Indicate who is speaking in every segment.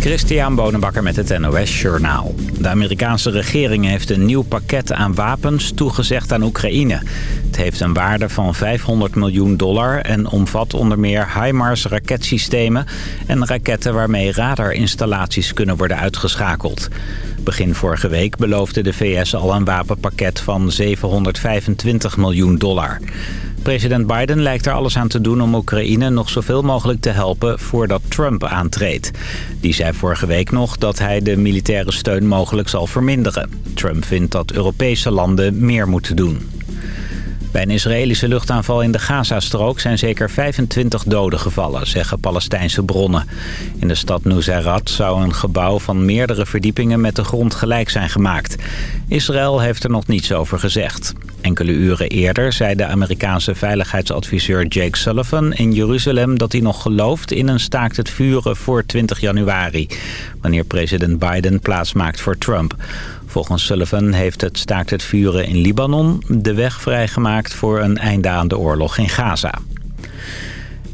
Speaker 1: Christian Bonenbakker met het NOS Journaal. De Amerikaanse regering heeft een nieuw pakket aan wapens toegezegd aan Oekraïne. Het heeft een waarde van 500 miljoen dollar en omvat onder meer HIMARS raketsystemen... en raketten waarmee radarinstallaties kunnen worden uitgeschakeld. Begin vorige week beloofde de VS al een wapenpakket van 725 miljoen dollar. President Biden lijkt er alles aan te doen om Oekraïne nog zoveel mogelijk te helpen voordat Trump aantreedt. Die zei vorige week nog dat hij de militaire steun mogelijk zal verminderen. Trump vindt dat Europese landen meer moeten doen. Bij een Israëlische luchtaanval in de Gazastrook zijn zeker 25 doden gevallen, zeggen Palestijnse bronnen. In de stad Nusayrat zou een gebouw van meerdere verdiepingen met de grond gelijk zijn gemaakt. Israël heeft er nog niets over gezegd. Enkele uren eerder zei de Amerikaanse veiligheidsadviseur Jake Sullivan in Jeruzalem dat hij nog gelooft in een staakt het vuren voor 20 januari, wanneer president Biden plaatsmaakt voor Trump. Volgens Sullivan heeft het staakt het vuren in Libanon de weg vrijgemaakt voor een einde aan de oorlog in Gaza.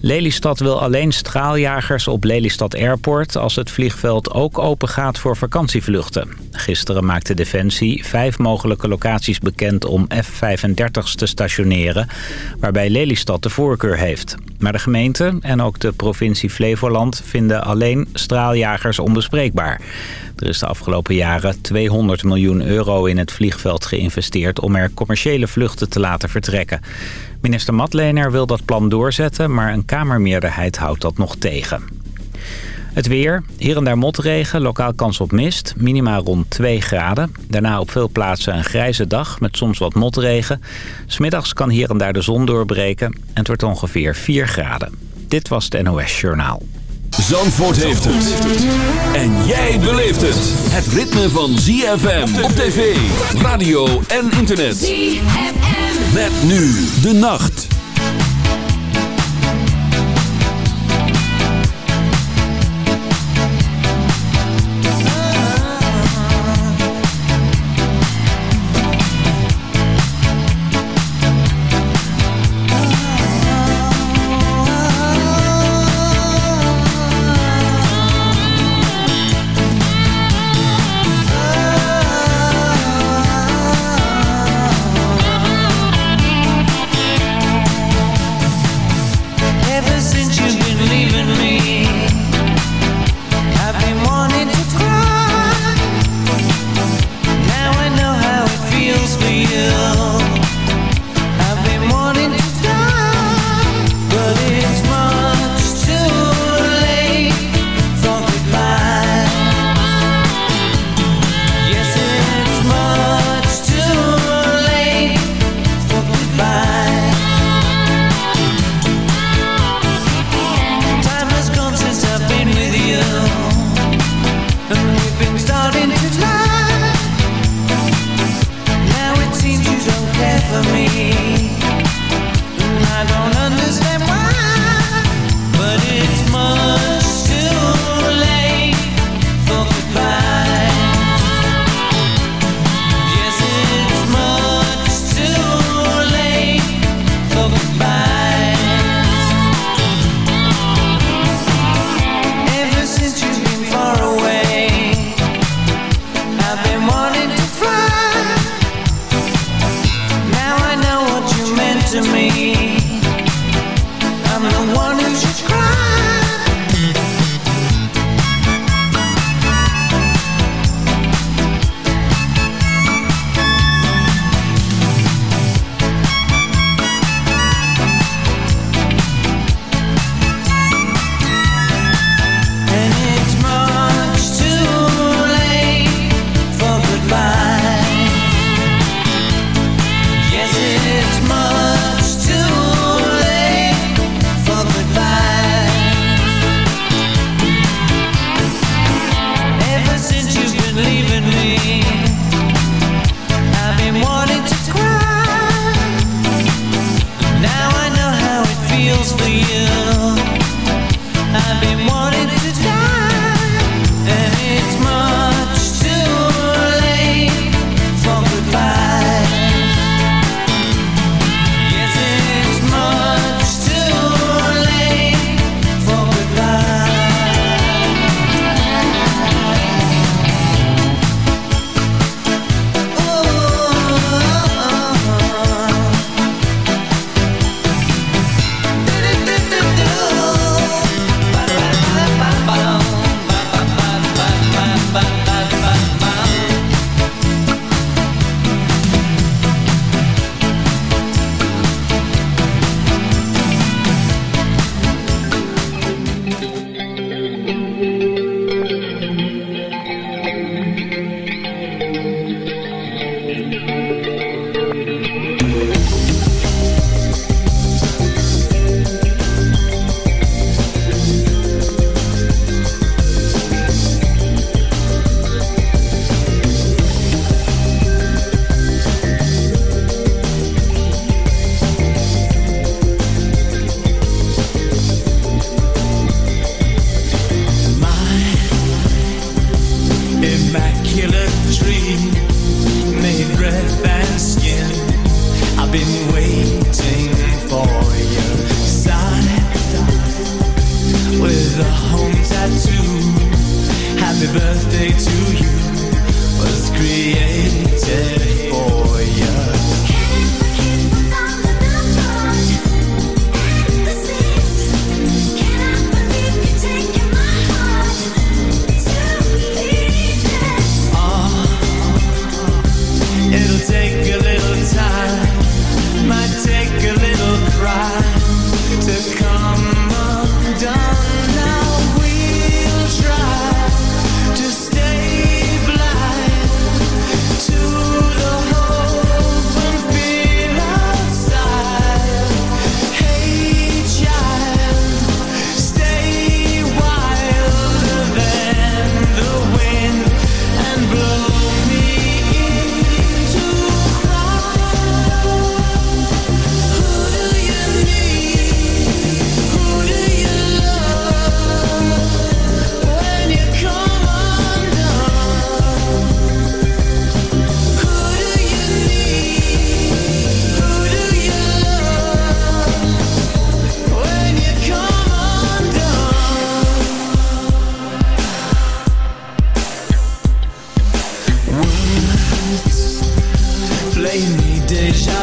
Speaker 1: Lelystad wil alleen straaljagers op Lelystad Airport als het vliegveld ook open gaat voor vakantievluchten. Gisteren maakte Defensie vijf mogelijke locaties bekend om F-35's te stationeren, waarbij Lelystad de voorkeur heeft. Maar de gemeente en ook de provincie Flevoland vinden alleen straaljagers onbespreekbaar. Er is de afgelopen jaren 200 miljoen euro in het vliegveld geïnvesteerd om er commerciële vluchten te laten vertrekken. Minister Matlener wil dat plan doorzetten, maar een kamermeerderheid houdt dat nog tegen. Het weer, hier en daar motregen, lokaal kans op mist, minima rond 2 graden. Daarna op veel plaatsen een grijze dag met soms wat motregen. Smiddags kan hier en daar de zon doorbreken en het wordt ongeveer 4 graden. Dit was het NOS Journaal.
Speaker 2: Zandvoort heeft het. En jij beleeft het. Het ritme van ZFM op tv, radio en internet. ZFM. Met nu de nacht.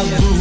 Speaker 2: I've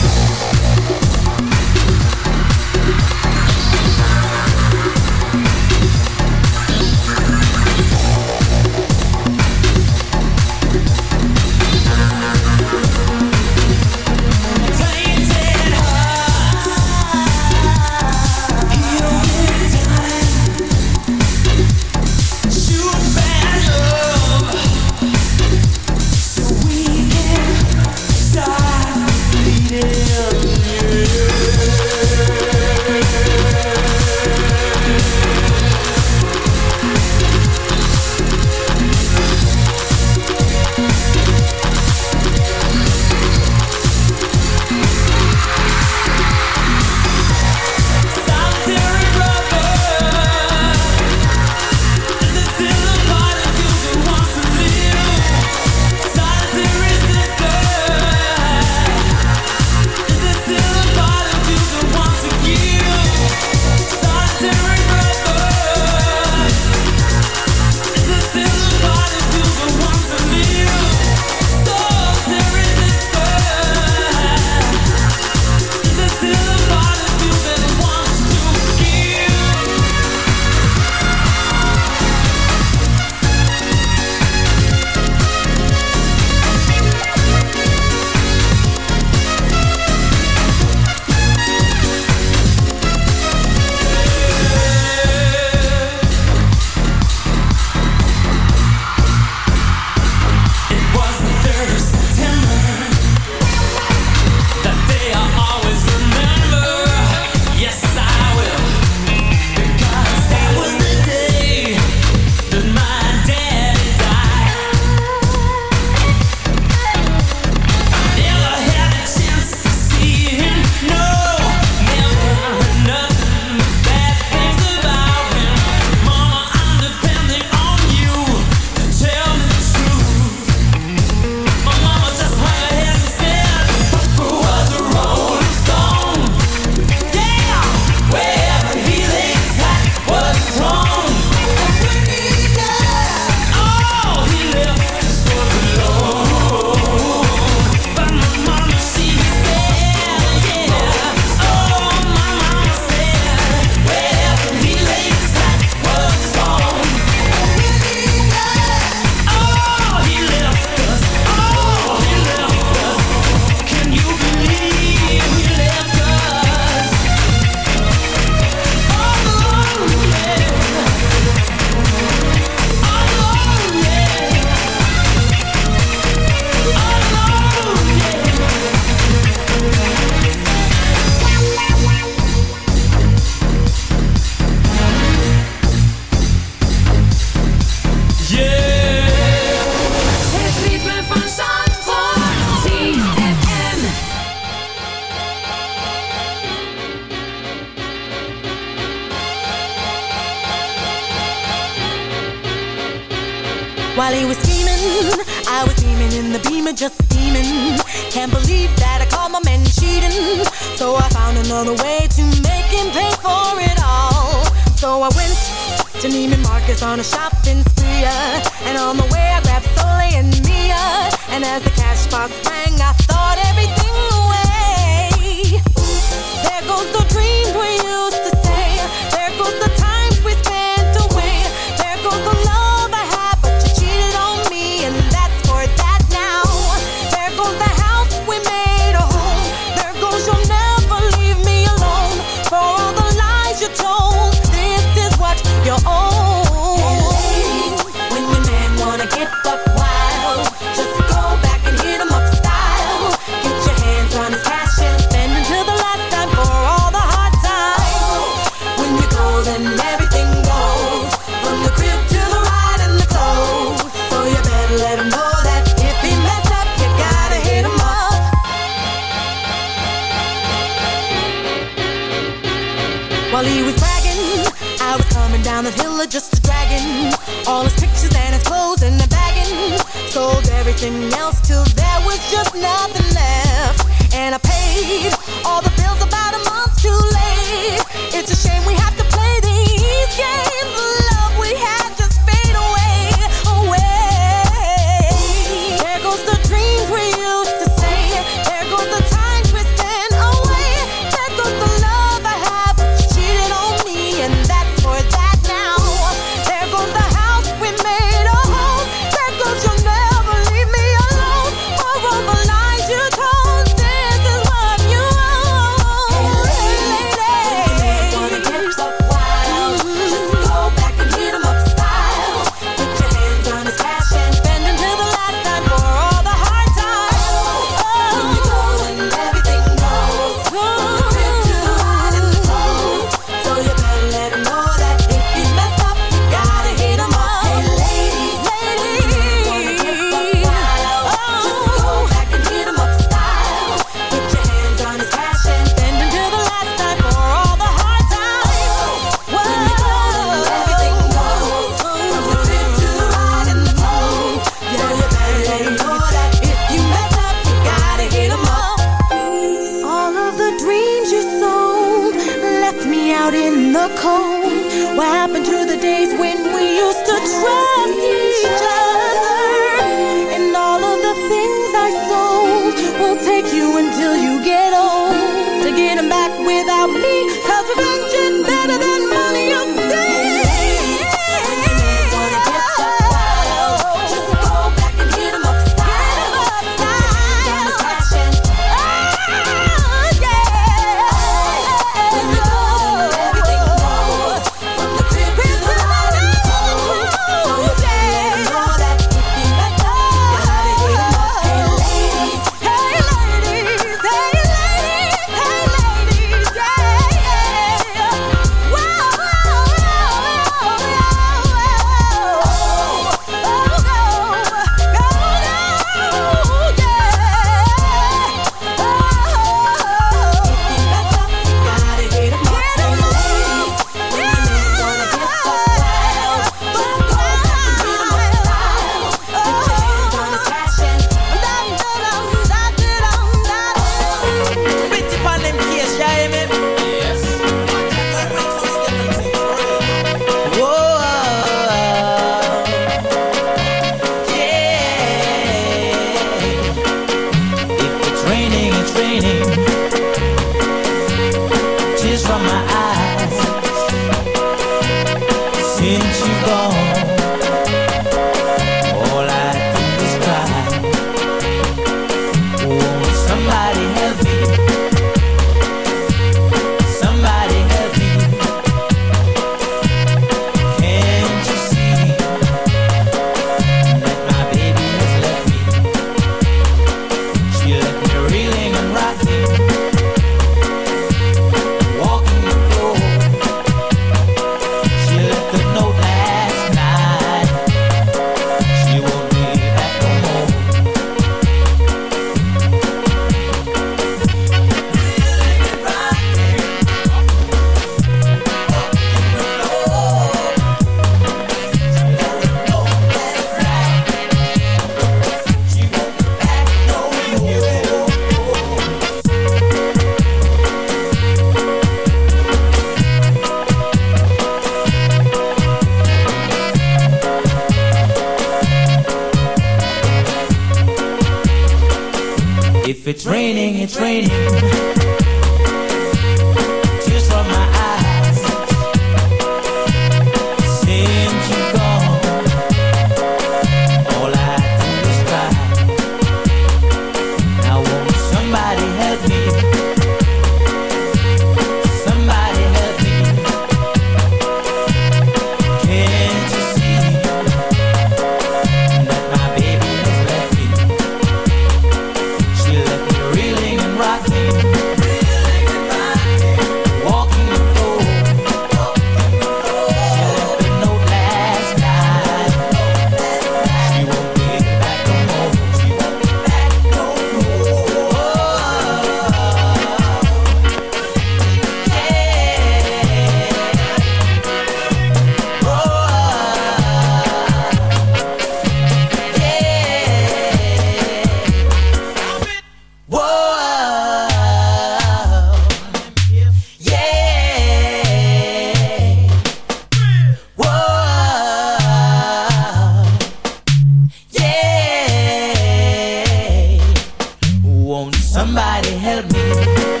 Speaker 3: Won't somebody help me?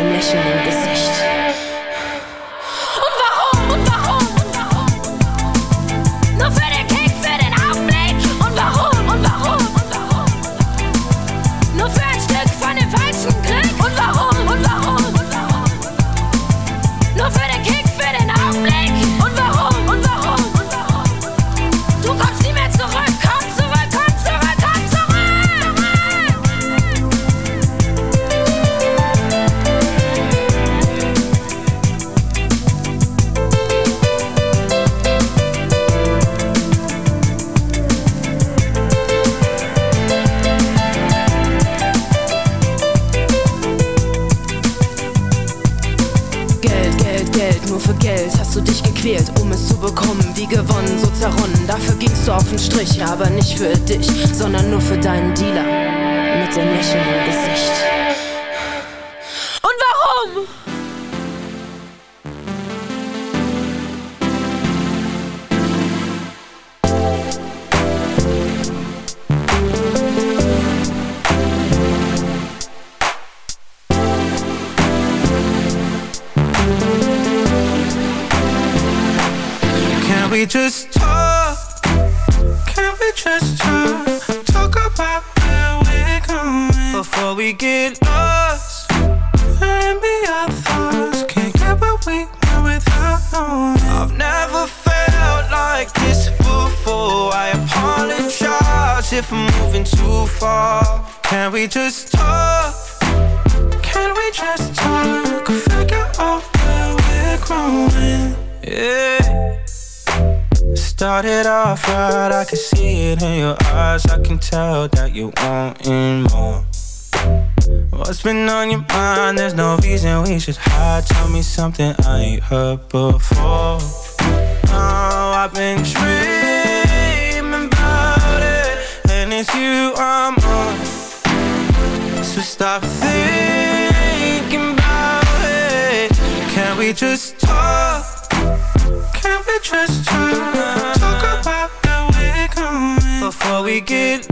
Speaker 4: Nächte im Gesicht.
Speaker 5: Für
Speaker 4: deinen Dealer.
Speaker 6: On your mind? There's no reason we should hide. Tell me something I ain't heard before. Oh, I've been dreaming about it, and it's you I'm on. So stop thinking about it. Can we just talk? Can we just talk? Talk about where we're going before we get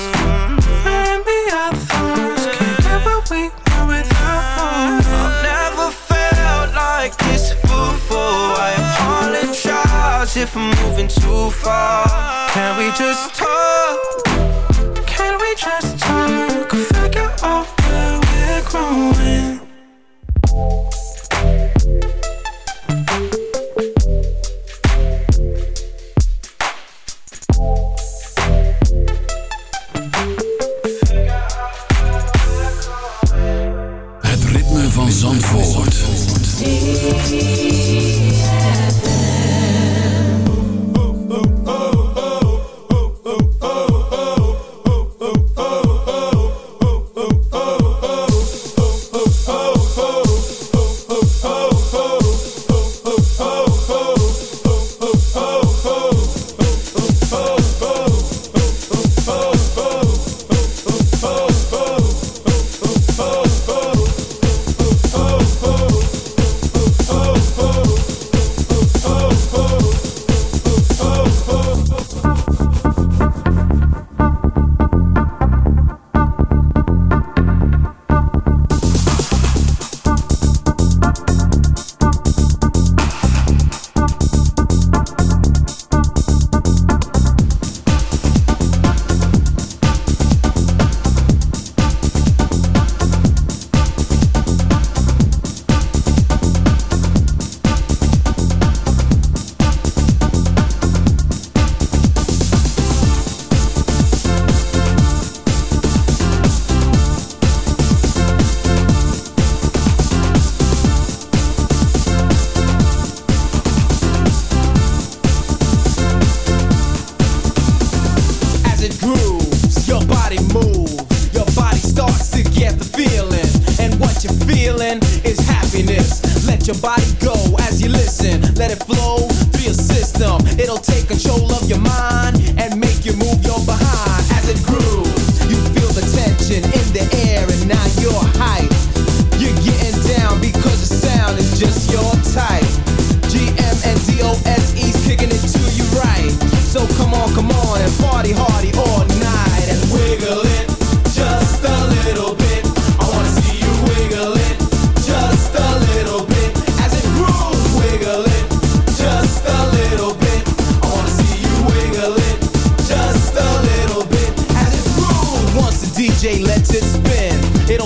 Speaker 6: if I'm moving too far. Can we just talk? Can we just talk? Figure out where we're growing.
Speaker 2: Het ritme van Zandvoort.